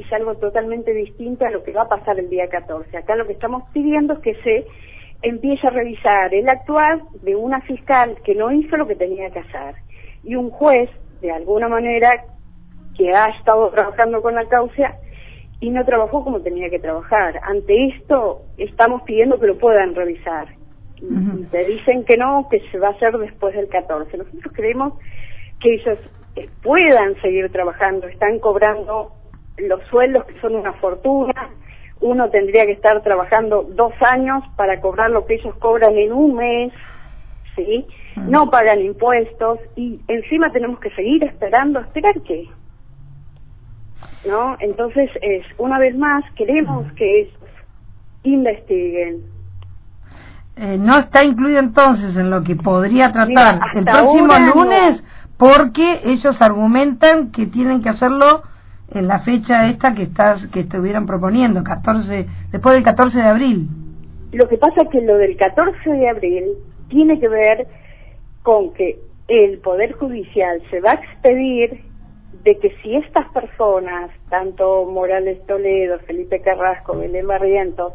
es algo totalmente distinto a lo que va a pasar el día 14. Acá lo que estamos pidiendo es que se empiece a revisar el actuar de una fiscal que no hizo lo que tenía que hacer y un juez, de alguna manera, que ha estado trabajando con la causa y no trabajó como tenía que trabajar. Ante esto estamos pidiendo que lo puedan revisar. Te dicen que no, que se va a hacer después del 14. Nosotros creemos que ellos puedan seguir trabajando, están cobrando los sueldos que son una fortuna, uno tendría que estar trabajando dos años para cobrar lo que ellos cobran en un mes, ¿sí? No pagan impuestos y encima tenemos que seguir esperando, ¿esperar qué? ¿No? Entonces, es una vez más, queremos que ellos investiguen. Eh, no está incluido entonces en lo que podría tratar el próximo lunes porque ellos argumentan que tienen que hacerlo en la fecha esta que estás que estuvieran proponiendo, 14 después del 14 de abril. Lo que pasa es que lo del 14 de abril tiene que ver con que el Poder Judicial se va a expedir de que si estas personas, tanto Morales Toledo, Felipe Carrasco, Belén Barrientos,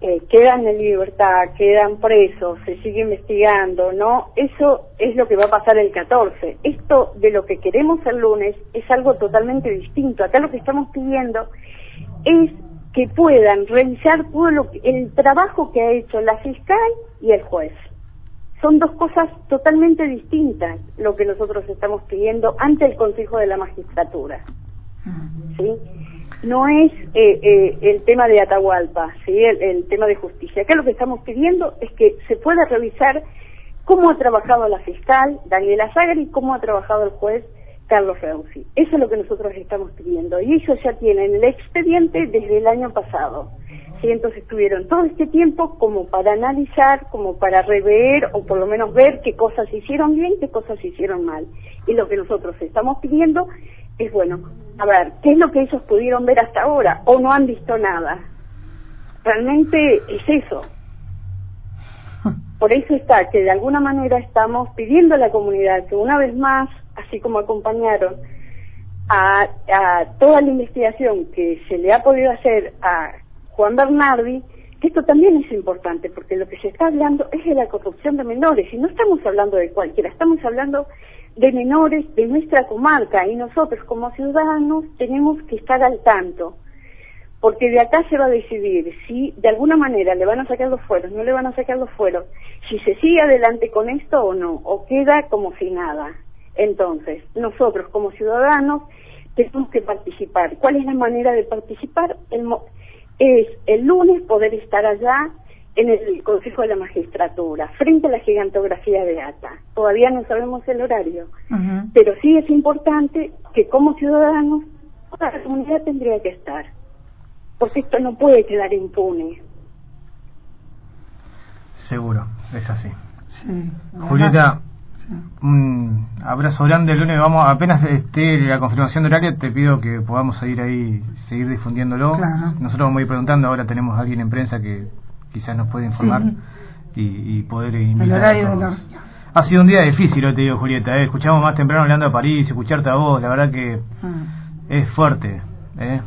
eh, quedan en libertad, quedan presos, se sigue investigando, ¿no? Eso es lo que va a pasar el 14. Esto de lo que queremos el lunes es algo totalmente distinto. Acá lo que estamos pidiendo es que puedan revisar todo lo el trabajo que ha hecho la fiscal y el juez. Son dos cosas totalmente distintas lo que nosotros estamos pidiendo ante el Consejo de la Magistratura. ¿Sí? No es eh, eh, el tema de Atahualpa, ¿sí? El, tema de justicia. Acá lo que estamos pidiendo es que se pueda revisar cómo ha trabajado la fiscal Daniela Zagari y cómo ha trabajado el juez Carlos Reusi. Eso es lo que nosotros estamos pidiendo. Y ellos ya tienen el expediente desde el año pasado. ¿sí? Entonces tuvieron todo este tiempo como para analizar, como para rever o por lo menos ver qué cosas hicieron bien, qué cosas hicieron mal. Y lo que nosotros estamos pidiendo es bueno, a ver, ¿qué es lo que ellos pudieron ver hasta ahora? ¿O no han visto nada? Realmente es eso. Por eso está que de alguna manera estamos pidiendo a la comunidad que una vez más, así como acompañaron a, a toda la investigación que se le ha podido hacer a Juan Bernardi, esto también es importante, porque lo que se está hablando es de la corrupción de menores, y no estamos hablando de cualquiera, estamos hablando de menores de nuestra comarca y nosotros como ciudadanos tenemos que estar al tanto, porque de acá se va a decidir si de alguna manera le van a sacar los fueros, no le van a sacar los fueros, si se sigue adelante con esto o no, o queda como si nada. Entonces, nosotros como ciudadanos tenemos que participar. ¿Cuál es la manera de participar? Es el lunes poder estar allá en el Consejo de la Magistratura, frente a la gigantografía de ATA. Todavía no sabemos el horario, pero sí es importante que como ciudadanos toda la comunidad tendría que estar, porque esto no puede quedar impune. Seguro, es así. Julieta, un abrazo grande el lunes. Vamos, apenas esté la confirmación de horario, te pido que podamos seguir ahí, seguir difundiéndolo. Nosotros vamos a ir preguntando, ahora tenemos a alguien en prensa que quizás nos puede informar y, poder invitar. Ha sido un día difícil, te digo, Julieta. ¿eh? Escuchamos más temprano hablando de París, escucharte a vos, la verdad que ah. es fuerte. ¿eh?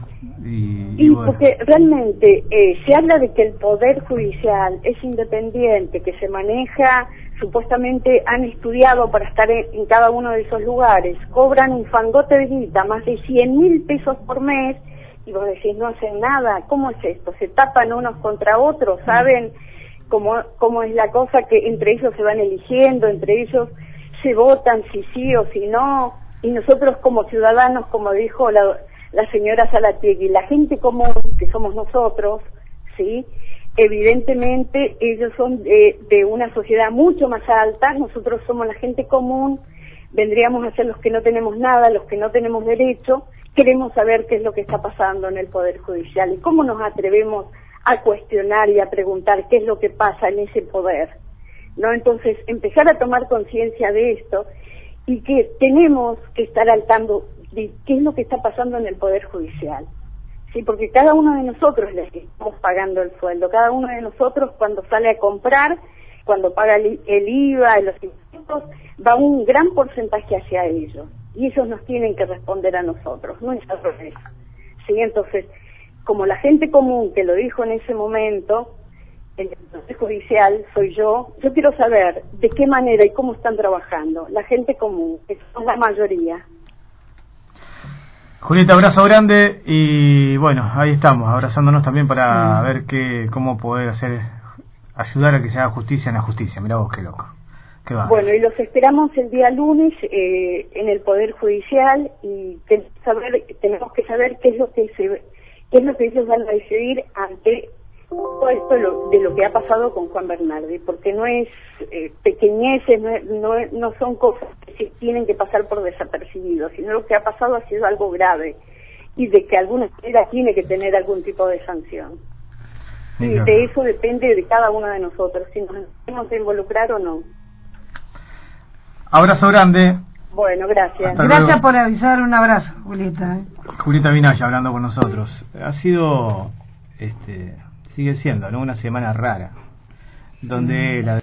Y, porque realmente eh, se habla de que el Poder Judicial es independiente, que se maneja, supuestamente han estudiado para estar en, cada uno de esos lugares, cobran un fangote de guita, más de 100 mil pesos por mes, y vos decís, no hacen nada, ¿cómo es esto? Se tapan unos contra otros, ¿saben cómo, cómo es la cosa que entre ellos se van eligiendo, entre ellos se votan si sí o si no? Y nosotros como ciudadanos, como dijo la, la señora Salatiegui, la gente común, que somos nosotros, ¿sí? Evidentemente ellos son de, de una sociedad mucho más alta, nosotros somos la gente común, vendríamos a ser los que no tenemos nada, los que no tenemos derecho, queremos saber qué es lo que está pasando en el Poder Judicial y cómo nos atrevemos a cuestionar y a preguntar qué es lo que pasa en ese poder. ¿No? Entonces, empezar a tomar conciencia de esto y que tenemos que estar al tanto de qué es lo que está pasando en el Poder Judicial. Sí, porque cada uno de nosotros le estamos pagando el sueldo, cada uno de nosotros cuando sale a comprar, cuando paga el, IVA y los impuestos, va un gran porcentaje hacia ellos y ellos nos tienen que responder a nosotros, no es al revés. ¿sí? Entonces, como la gente común que lo dijo en ese momento, el Poder Judicial soy yo, yo quiero saber de qué manera y cómo están trabajando la gente común, que son la mayoría. Julieta, abrazo grande y bueno, ahí estamos, abrazándonos también para ver qué, cómo poder hacer, ayudar a que se haga justicia en la justicia. Mira vos qué loco. Qué va. Bueno, y los esperamos el día lunes eh, en el Poder Judicial y saber, tenemos que saber qué es lo que se, qué es lo que ellos van a decidir ante todo esto de lo, que ha pasado con Juan Bernardi, porque no es eh, pequeñeces, no, no, son cosas que se tienen que pasar por desapercibidos, sino lo que ha pasado ha sido algo grave y de que alguna manera tiene que tener algún tipo de sanción. Y de eso depende de cada uno de nosotros, si nos tenemos que involucrar o no. Abrazo grande. Bueno, gracias. gracias por avisar, un abrazo, Julieta. Julieta Vinaya hablando con nosotros. Ha sido este sigue siendo, ¿no? Una semana rara, donde la